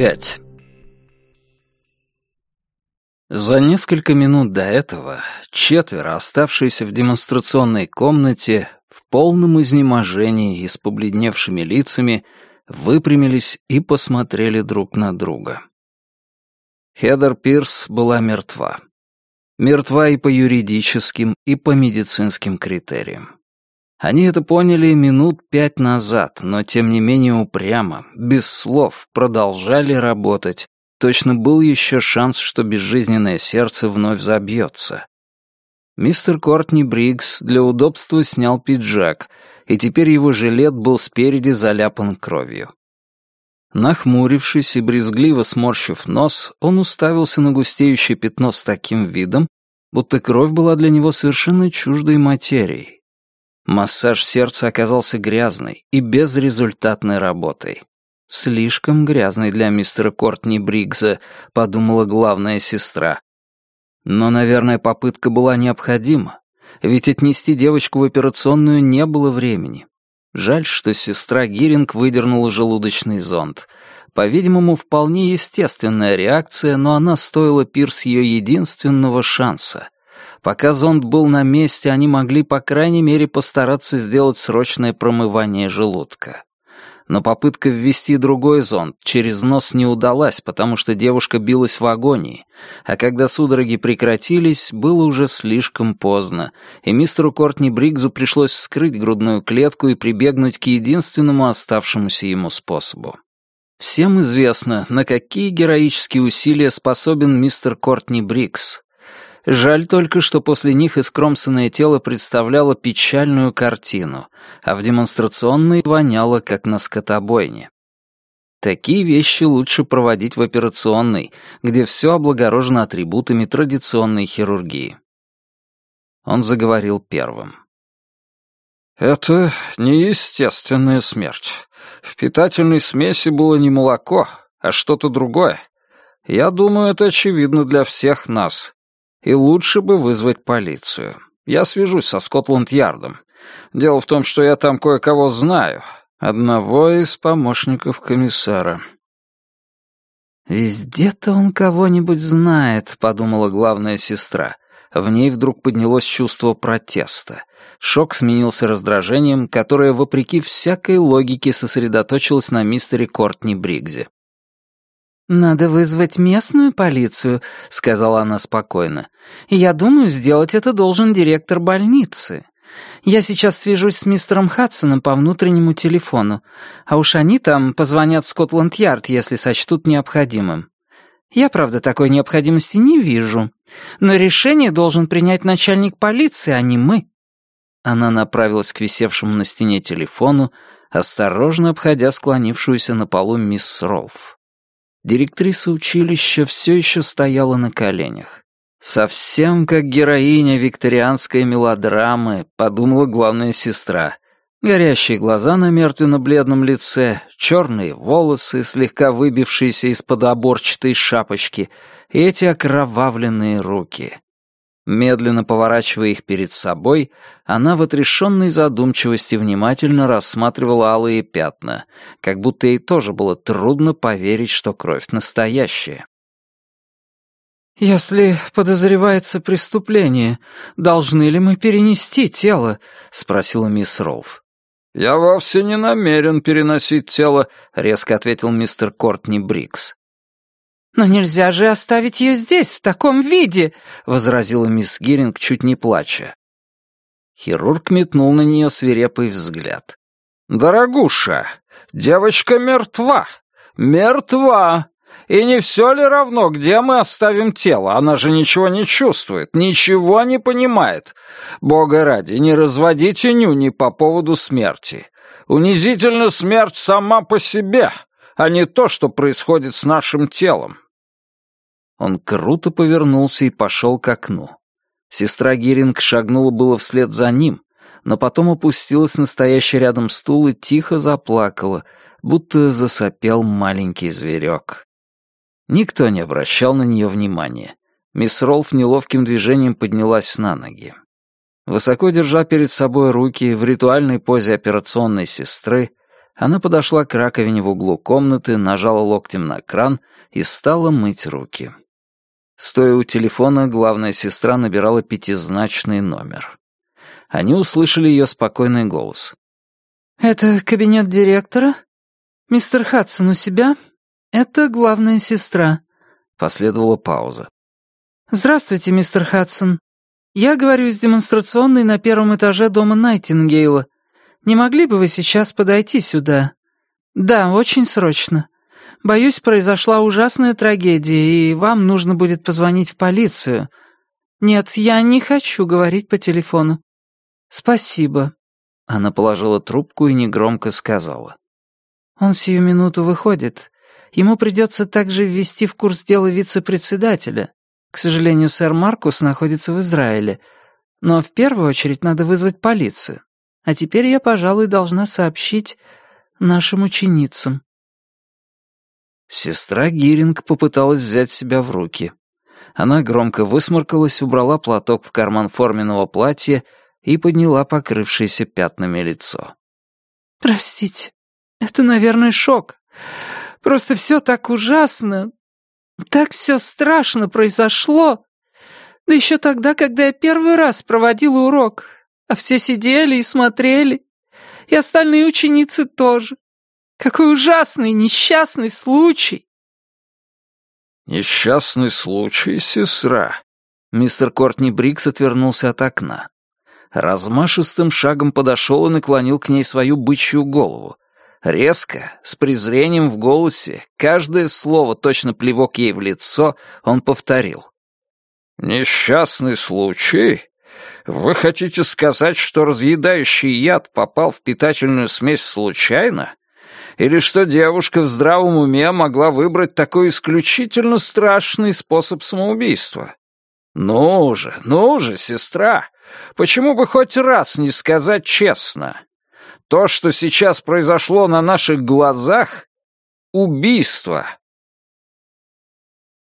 5. За несколько минут до этого четверо, оставшиеся в демонстрационной комнате, в полном изнеможении и с побледневшими лицами, выпрямились и посмотрели друг на друга. Хедер Пирс была мертва. Мертва и по юридическим, и по медицинским критериям. Они это поняли минут пять назад, но тем не менее упрямо, без слов, продолжали работать. Точно был еще шанс, что безжизненное сердце вновь забьется. Мистер Кортни Бриггс для удобства снял пиджак, и теперь его жилет был спереди заляпан кровью. Нахмурившись и брезгливо сморщив нос, он уставился на густеющее пятно с таким видом, будто кровь была для него совершенно чуждой материей. Массаж сердца оказался грязной и безрезультатной работой. «Слишком грязный для мистера Кортни Бригза», — подумала главная сестра. Но, наверное, попытка была необходима, ведь отнести девочку в операционную не было времени. Жаль, что сестра Гиринг выдернула желудочный зонд. По-видимому, вполне естественная реакция, но она стоила Пирс ее единственного шанса. Пока зонд был на месте, они могли, по крайней мере, постараться сделать срочное промывание желудка но попытка ввести другой зонд через нос не удалась, потому что девушка билась в агонии, а когда судороги прекратились, было уже слишком поздно, и мистеру Кортни Бригзу пришлось вскрыть грудную клетку и прибегнуть к единственному оставшемуся ему способу. Всем известно, на какие героические усилия способен мистер Кортни Брикс. Жаль только, что после них искромсанное тело представляло печальную картину, а в демонстрационной воняло, как на скотобойне. Такие вещи лучше проводить в операционной, где все облагорожено атрибутами традиционной хирургии. Он заговорил первым. «Это неестественная смерть. В питательной смеси было не молоко, а что-то другое. Я думаю, это очевидно для всех нас и лучше бы вызвать полицию. Я свяжусь со Скотланд-Ярдом. Дело в том, что я там кое-кого знаю. Одного из помощников комиссара. «Везде-то он кого-нибудь знает», — подумала главная сестра. В ней вдруг поднялось чувство протеста. Шок сменился раздражением, которое, вопреки всякой логике, сосредоточилось на мистере Кортни Бригзе. «Надо вызвать местную полицию», — сказала она спокойно. «Я думаю, сделать это должен директор больницы. Я сейчас свяжусь с мистером Хадсоном по внутреннему телефону, а уж они там позвонят в Скотланд-Ярд, если сочтут необходимым. Я, правда, такой необходимости не вижу, но решение должен принять начальник полиции, а не мы». Она направилась к висевшему на стене телефону, осторожно обходя склонившуюся на полу мисс Ролф. Директриса училища все еще стояла на коленях. «Совсем как героиня викторианской мелодрамы», — подумала главная сестра. Горящие глаза на мертвенно-бледном лице, черные волосы, слегка выбившиеся из-под оборчатой шапочки, эти окровавленные руки. Медленно поворачивая их перед собой, она в отрешенной задумчивости внимательно рассматривала алые пятна, как будто ей тоже было трудно поверить, что кровь настоящая. «Если подозревается преступление, должны ли мы перенести тело?» — спросила мисс Ролф. «Я вовсе не намерен переносить тело», — резко ответил мистер Кортни Брикс. «Но нельзя же оставить ее здесь, в таком виде!» — возразила мисс Гиринг, чуть не плача. Хирург метнул на нее свирепый взгляд. «Дорогуша, девочка мертва! Мертва! И не все ли равно, где мы оставим тело? Она же ничего не чувствует, ничего не понимает. Бога ради, не разводите нюни по поводу смерти. Унизительна смерть сама по себе а не то, что происходит с нашим телом». Он круто повернулся и пошел к окну. Сестра Гиринг шагнула было вслед за ним, но потом опустилась на стоящий рядом стул и тихо заплакала, будто засопел маленький зверек. Никто не обращал на нее внимания. Мисс Ролф неловким движением поднялась на ноги. Высоко держа перед собой руки в ритуальной позе операционной сестры, Она подошла к раковине в углу комнаты, нажала локтем на кран и стала мыть руки. Стоя у телефона, главная сестра набирала пятизначный номер. Они услышали ее спокойный голос. «Это кабинет директора? Мистер Хадсон у себя? Это главная сестра». Последовала пауза. «Здравствуйте, мистер Хадсон. Я говорю из демонстрационной на первом этаже дома Найтингейла. Не могли бы вы сейчас подойти сюда? Да, очень срочно. Боюсь, произошла ужасная трагедия, и вам нужно будет позвонить в полицию. Нет, я не хочу говорить по телефону. Спасибо. Она положила трубку и негромко сказала. Он сию минуту выходит. Ему придется также ввести в курс дела вице-председателя. К сожалению, сэр Маркус находится в Израиле. Но в первую очередь надо вызвать полицию. А теперь я, пожалуй, должна сообщить нашим ученицам. Сестра Гиринг попыталась взять себя в руки. Она громко высморкалась, убрала платок в карман форменного платья и подняла покрывшееся пятнами лицо. «Простите, это, наверное, шок. Просто все так ужасно, так все страшно произошло. Да еще тогда, когда я первый раз проводила урок а все сидели и смотрели, и остальные ученицы тоже. Какой ужасный, несчастный случай!» «Несчастный случай, сестра?» Мистер Кортни Брикс отвернулся от окна. Размашистым шагом подошел и наклонил к ней свою бычью голову. Резко, с презрением в голосе, каждое слово, точно плевок ей в лицо, он повторил. «Несчастный случай? Вы хотите сказать, что разъедающий яд попал в питательную смесь случайно? Или что девушка в здравом уме могла выбрать такой исключительно страшный способ самоубийства? Ну же, ну же, сестра, почему бы хоть раз не сказать честно? То, что сейчас произошло на наших глазах — убийство,